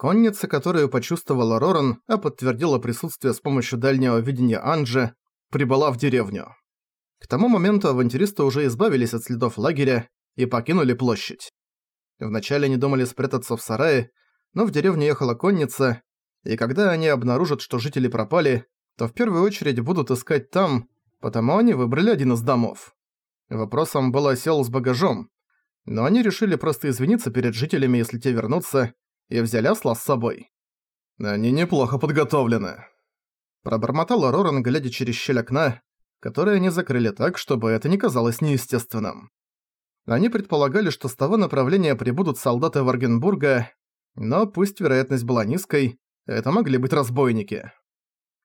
Конница, которую почувствовала Роран, а подтвердила присутствие с помощью дальнего видения Анджи, прибыла в деревню. К тому моменту авантюристы уже избавились от следов лагеря и покинули площадь. Вначале они думали спрятаться в сарае, но в деревню ехала конница, и когда они обнаружат, что жители пропали, то в первую очередь будут искать там, потому они выбрали один из домов. Вопросом был осел с багажом, но они решили просто извиниться перед жителями, если те вернутся, и взяли осла с собой. «Они неплохо подготовлены», – пробормотал Роран, глядя через щель окна, которое они закрыли так, чтобы это не казалось неестественным. Они предполагали, что с того направления прибудут солдаты Варгенбурга, но пусть вероятность была низкой, это могли быть разбойники.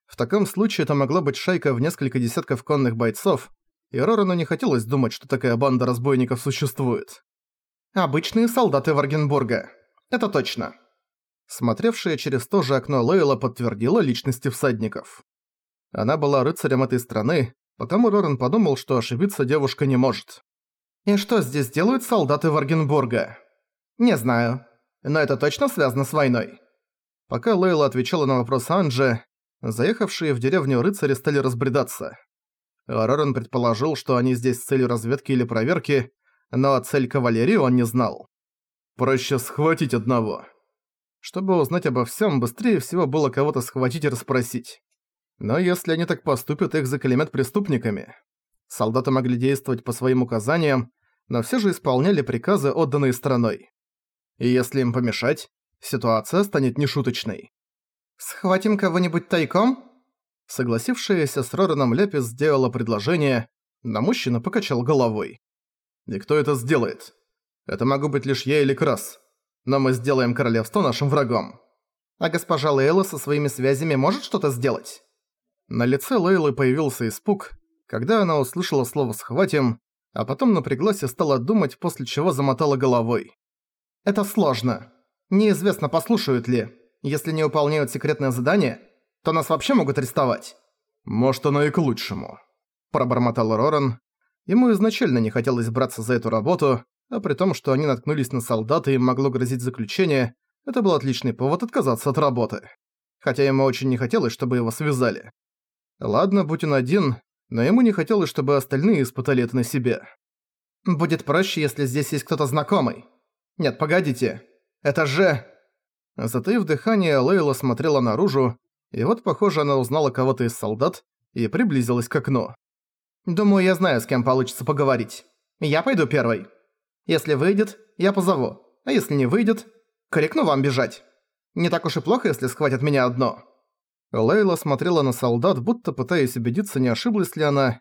В таком случае это могла быть шайка в несколько десятков конных бойцов, и Рорану не хотелось думать, что такая банда разбойников существует. «Обычные солдаты Варгенбурга. Это точно». Смотревшая через то же окно Лейла подтвердила личности всадников. Она была рыцарем этой страны, потому Роран подумал, что ошибиться девушка не может. «И что здесь делают солдаты Варгенбурга?» «Не знаю. Но это точно связано с войной?» Пока Лейла отвечала на вопрос Анджи, заехавшие в деревню рыцари стали разбредаться. Роран предположил, что они здесь с целью разведки или проверки, но цель кавалерии он не знал. «Проще схватить одного». Чтобы узнать обо всем, быстрее всего было кого-то схватить и расспросить. Но если они так поступят, их заклеймят преступниками. Солдаты могли действовать по своим указаниям, но все же исполняли приказы, отданные страной. И если им помешать, ситуация станет нешуточной. «Схватим кого-нибудь тайком?» Согласившаяся с Рораном Лепис сделала предложение, но мужчина покачал головой. «И кто это сделает? Это могу быть лишь я или Крас. Но мы сделаем королевство нашим врагом. А госпожа Лейла со своими связями может что-то сделать?» На лице Лейлы появился испуг, когда она услышала слово «схватим», а потом напряглась и стала думать, после чего замотала головой. «Это сложно. Неизвестно, послушают ли. Если не выполняют секретное задание, то нас вообще могут арестовать». «Может, оно и к лучшему», – пробормотал Роран. Ему изначально не хотелось браться за эту работу, а при том, что они наткнулись на солдата и им могло грозить заключение, это был отличный повод отказаться от работы. Хотя ему очень не хотелось, чтобы его связали. Ладно, будь он один, но ему не хотелось, чтобы остальные испытали это на себе. «Будет проще, если здесь есть кто-то знакомый. Нет, погодите. Это же...» Затаив дыхание, Лейла смотрела наружу, и вот, похоже, она узнала кого-то из солдат и приблизилась к окну. «Думаю, я знаю, с кем получится поговорить. Я пойду первой. Если выйдет, я позову. А если не выйдет, крикну вам бежать. Не так уж и плохо, если схватят меня одно». Лейла смотрела на солдат, будто пытаясь убедиться, не ошиблась ли она.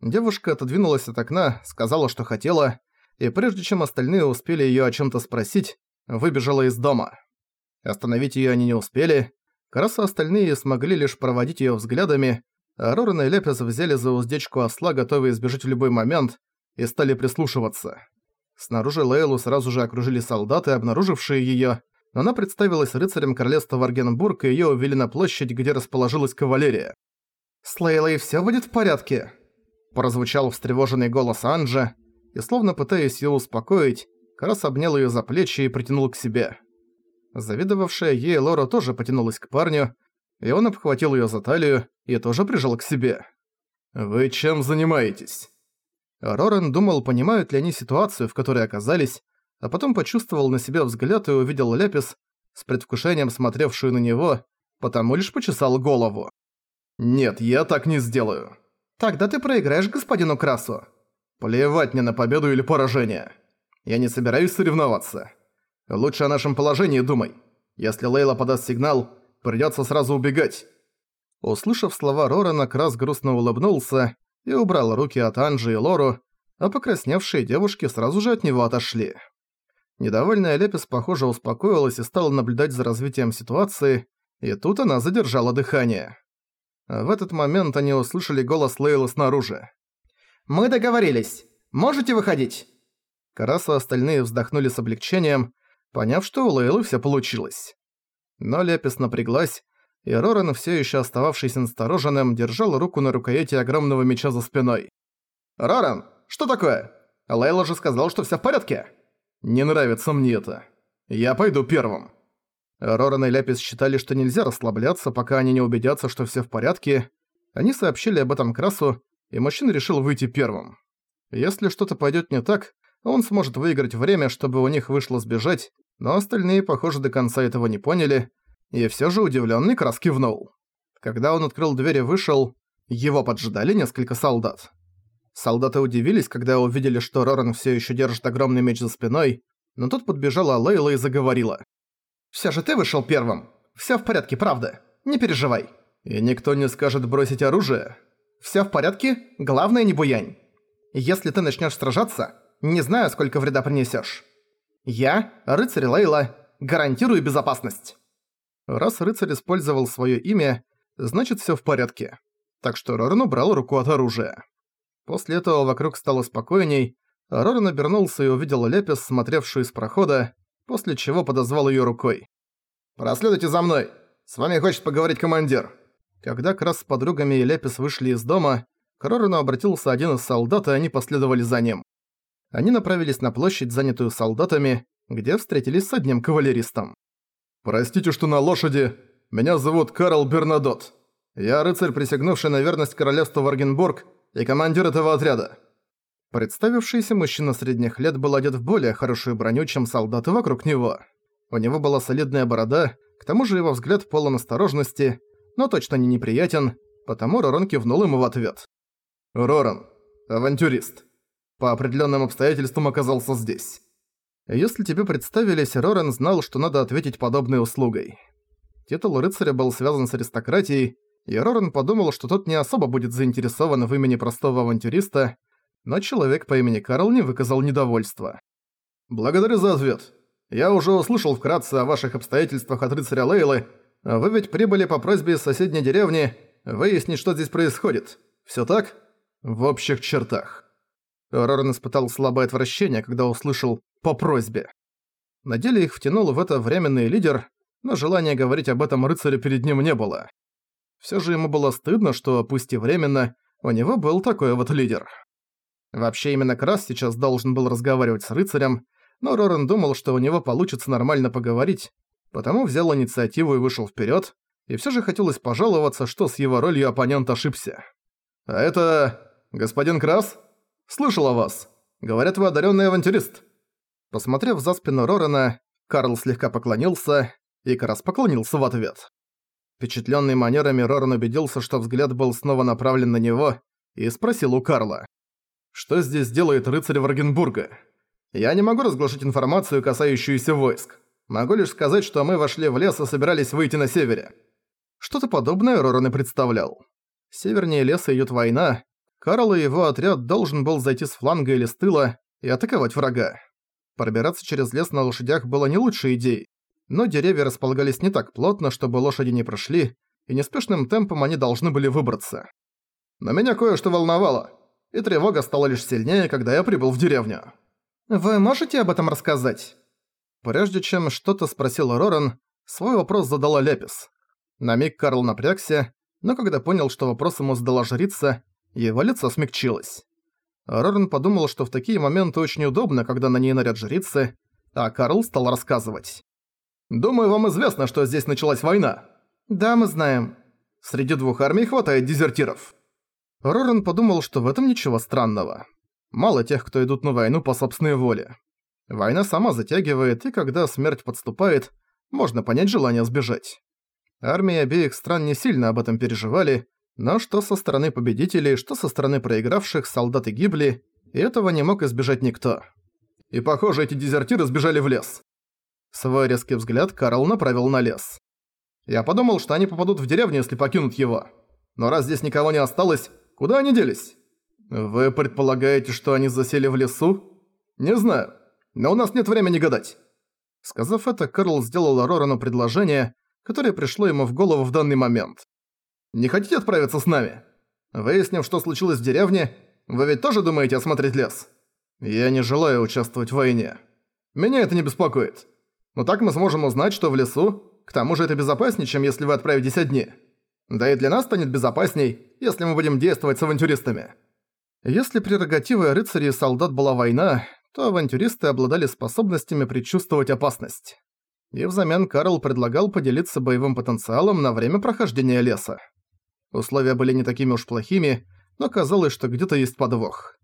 Девушка отодвинулась от окна, сказала, что хотела, и прежде чем остальные успели её о чём-то спросить, выбежала из дома. Остановить её они не успели. Как остальные смогли лишь проводить её взглядами, а Рорен и Лепес взяли за уздечку осла, готовые сбежать в любой момент, и стали прислушиваться. Снаружи Лейлу сразу же окружили солдаты, обнаружившие её, но она представилась рыцарем королевства Варгенбург, и её увели на площадь, где расположилась кавалерия. «С Лейлой всё будет в порядке?» Прозвучал встревоженный голос Анджа, и словно пытаясь её успокоить, Карас обнял её за плечи и притянул к себе. Завидовавшая ей Лора тоже потянулась к парню, и он обхватил её за талию и тоже прижал к себе. «Вы чем занимаетесь?» Рорен думал, понимают ли они ситуацию, в которой оказались, а потом почувствовал на себе взгляд и увидел Лепис, с предвкушением смотревшую на него, потому лишь почесал голову. «Нет, я так не сделаю». «Тогда ты проиграешь господину Красу». «Плевать мне на победу или поражение. Я не собираюсь соревноваться. Лучше о нашем положении думай. Если Лейла подаст сигнал, придётся сразу убегать». Услышав слова Рорана, Крас грустно улыбнулся и убрал руки от Анжи и Лору, а покрасневшие девушки сразу же от него отошли. Недовольная Лепис, похоже, успокоилась и стала наблюдать за развитием ситуации, и тут она задержала дыхание. В этот момент они услышали голос Лейлы снаружи. «Мы договорились. Можете выходить?» Караса остальные вздохнули с облегчением, поняв, что у Лейлы все получилось. Но Лепис напряглась, и Роран, все еще остававшийся настороженным, держал руку на рукояти огромного меча за спиной. «Роран, что такое? Лейла же сказал, что все в порядке!» Не нравится мне это. Я пойду первым. Роран и Ляпис считали, что нельзя расслабляться, пока они не убедятся, что все в порядке. Они сообщили об этом Красу, и мужчина решил выйти первым. Если что-то пойдет не так, он сможет выиграть время, чтобы у них вышло сбежать, но остальные, похоже, до конца этого не поняли, и все же удивленный Крас кивнул. Когда он открыл дверь и вышел, его поджидали несколько солдат. Солдаты удивились, когда увидели, что Роран все еще держит огромный меч за спиной, но тут подбежала Лейла и заговорила. «Все же ты вышел первым. Все в порядке, правда. Не переживай». «И никто не скажет бросить оружие?» «Все в порядке, главное не буянь. Если ты начнешь сражаться, не знаю, сколько вреда принесешь. Я, рыцарь Лейла, гарантирую безопасность». Раз рыцарь использовал свое имя, значит все в порядке. Так что Роран убрал руку от оружия. После этого вокруг стало спокойней, а обернулся и увидел Лепис, смотревшую из прохода, после чего подозвал её рукой. «Проследуйте за мной! С вами хочет поговорить командир!» Когда Крас с подругами и Лепис вышли из дома, к Рорану обратился один из солдат, и они последовали за ним. Они направились на площадь, занятую солдатами, где встретились с одним кавалеристом. «Простите, что на лошади. Меня зовут Карл Бернадот. Я рыцарь, присягнувший на верность королевству Варгенбург и командир этого отряда». Представившийся мужчина средних лет был одет в более хорошую броню, чем солдаты вокруг него. У него была солидная борода, к тому же его взгляд полон осторожности, но точно не неприятен, потому Роран кивнул ему в ответ. «Роран, авантюрист. По определенным обстоятельствам оказался здесь. Если тебе представились, Роран знал, что надо ответить подобной услугой. Титул рыцаря был связан с аристократией, и Роран подумал, что тот не особо будет заинтересован в имени простого авантюриста, но человек по имени Карл не выказал недовольства. «Благодарю за ответ. Я уже услышал вкратце о ваших обстоятельствах от рыцаря Лейлы. Вы ведь прибыли по просьбе из соседней деревни выяснить, что здесь происходит. Всё так? В общих чертах». Роран испытал слабое отвращение, когда услышал «по просьбе». На деле их втянул в это временный лидер, но желания говорить об этом рыцаре перед ним не было. Всё же ему было стыдно, что, пусть и временно, у него был такой вот лидер. Вообще именно Крас сейчас должен был разговаривать с рыцарем, но Роран думал, что у него получится нормально поговорить, потому взял инициативу и вышел вперед, и все же хотелось пожаловаться, что с его ролью оппонент ошибся. «А это... господин Крас? Слышал о вас. Говорят, вы одаренный авантюрист». Посмотрев за спину Рорана, Карл слегка поклонился, и Крас поклонился в ответ. Впечатленный манерами Роран убедился, что взгляд был снова направлен на него, и спросил у Карла. Что здесь делает рыцарь Варгенбурга? Я не могу разглашать информацию, касающуюся войск. Могу лишь сказать, что мы вошли в лес и собирались выйти на севере. Что-то подобное Роран и представлял. Севернее леса идёт война. Карл и его отряд должен был зайти с фланга или с тыла и атаковать врага. Пробираться через лес на лошадях было не лучшей идеей, но деревья располагались не так плотно, чтобы лошади не прошли, и неспешным темпом они должны были выбраться. Но меня кое-что волновало и тревога стала лишь сильнее, когда я прибыл в деревню. «Вы можете об этом рассказать?» Прежде чем что-то спросил Роран, свой вопрос задала Лепис. На миг Карл напрягся, но когда понял, что вопрос ему задала жрица, его лицо смягчилось. Роран подумал, что в такие моменты очень удобно, когда на ней наряд жрицы, а Карл стал рассказывать. «Думаю, вам известно, что здесь началась война». «Да, мы знаем. Среди двух армий хватает дезертиров». Роран подумал, что в этом ничего странного. Мало тех, кто идут на войну по собственной воле. Война сама затягивает, и когда смерть подступает, можно понять желание сбежать. Армии обеих стран не сильно об этом переживали, но что со стороны победителей, что со стороны проигравших, солдаты гибли, и этого не мог избежать никто. И похоже, эти дезертиры сбежали в лес. Свой резкий взгляд Карл направил на лес. Я подумал, что они попадут в деревню, если покинут его. Но раз здесь никого не осталось, Куда они делись? Вы предполагаете, что они засели в лесу? Не знаю, но у нас нет времени гадать. Сказав это, Карл сделал Рорану предложение, которое пришло ему в голову в данный момент. «Не хотите отправиться с нами? Выяснив, что случилось в деревне, вы ведь тоже думаете осмотреть лес? Я не желаю участвовать в войне. Меня это не беспокоит. Но так мы сможем узнать, что в лесу, к тому же это безопаснее, чем если вы отправитесь одни. Да и для нас станет безопасней, если мы будем действовать с авантюристами. Если прерогативой рыцарей и солдат была война, то авантюристы обладали способностями предчувствовать опасность. И взамен Карл предлагал поделиться боевым потенциалом на время прохождения леса. Условия были не такими уж плохими, но казалось, что где-то есть подвох.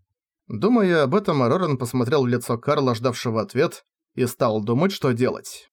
Думая об этом, Роран посмотрел в лицо Карла, ждавшего ответ, и стал думать, что делать.